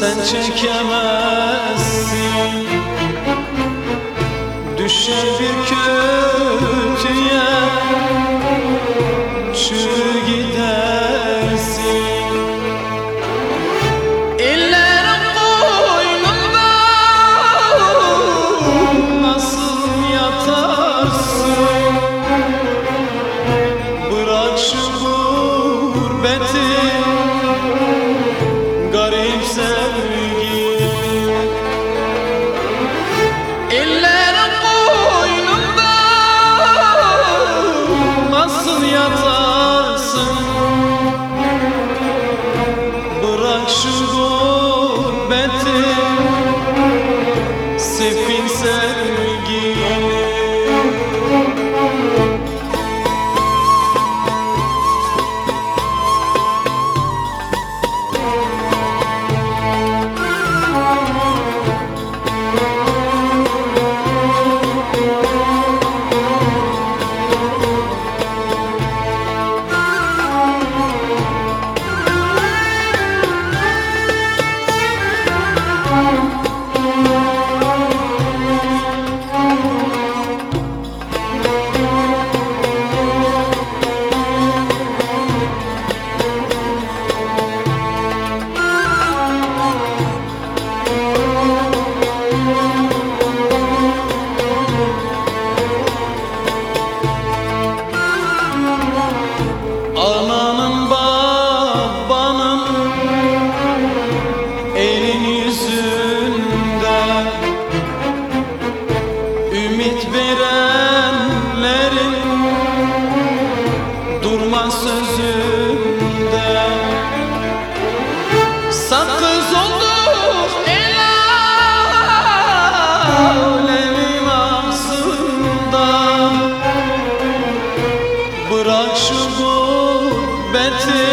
sen çekemezsin. Düşer bir kötüye çürü gidersin. Ellerim koynunda nasıl yatarsın? Bırak şu gurbeti yatarsın Bırak şu şu gurbeti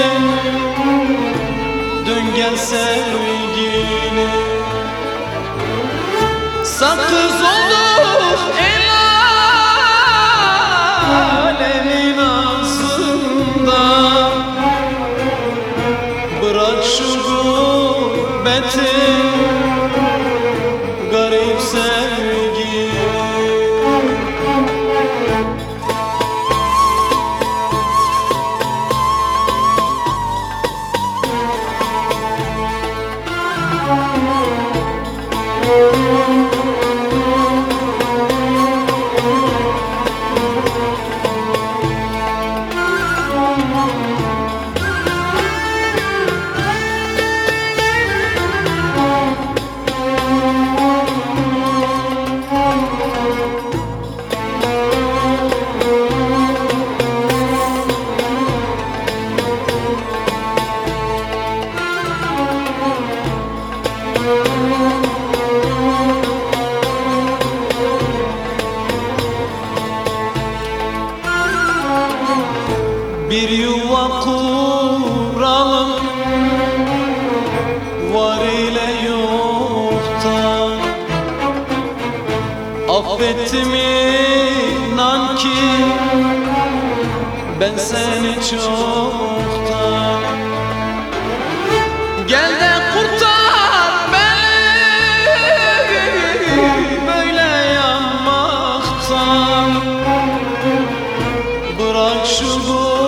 Dön gel sevgini Sakız olduk el alemin ağzında. Bırak şu gurbeti Bir yuva kuralım. Var ile yoktan Affettim inan ki Ben seni çoktan. Gel de kurtar beni Böyle Bırak şu gurbeti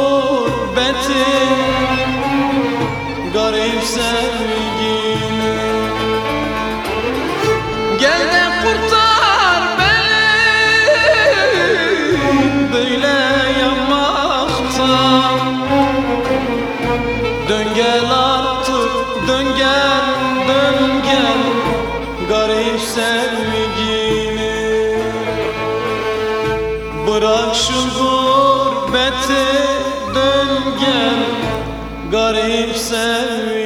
sevgini. Bırak şu gurbeti dön gel Garip sevgini